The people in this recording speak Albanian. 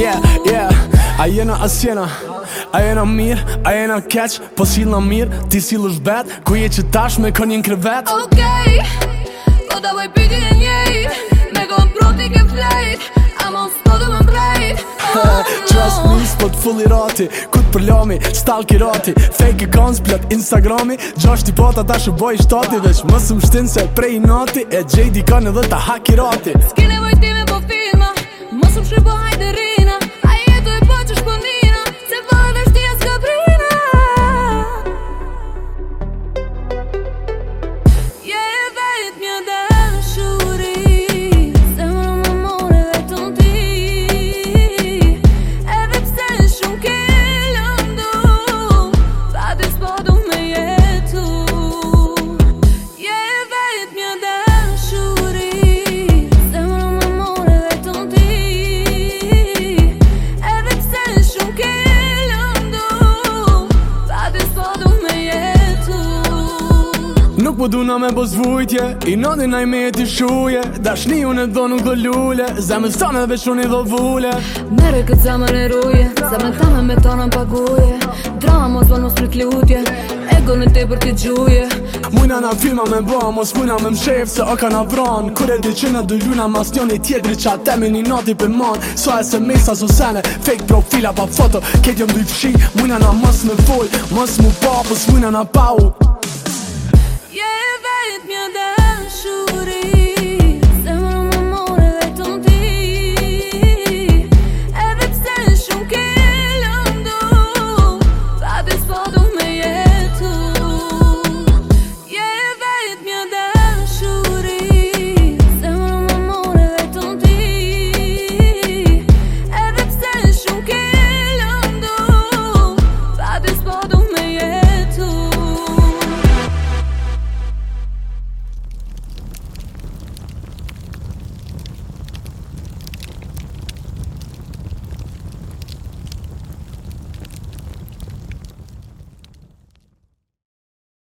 Yeah, yeah A jena asjena A jena mir A jena keq Po si në mir Ti si lësh bet Ku je që tash me kon njën krevet Okej okay, Po të voj piti në njejt Me kon proti ke flejt A mon s'po du më mbrejt Trust me, s'po t'fulli rati Kut përlami, stalki rati Fake accounts, plat Instagrami Gjosh t'i pota ta boj i shtati Veq mësëm shtin se prej i nati E gjej di kanë edhe ta haki rati S'ki nevoj ti me po firma Mësëm shëboj hajderi po du na me po zvujtje I nëndi na i me e ti shuje Da shni unë do dhonu këtë lullë Zemë të stane veç veshun i do vullë Mere këtë zemë në ruje Zemë të thame me tonë në paguje Drama mos vëllë mos prit lutje Ego në te për ti gjuje Mujna na filma me bo Mos mujna me mshef se oka na vron Kure di që në luna mas njën i tjetri Qa temi një nëti për mon So e se mesa so sene Fake profila pa foto Ketë jëm dujfshi Mujna na mos me full Mos mu pa Mujna na pa Yeah.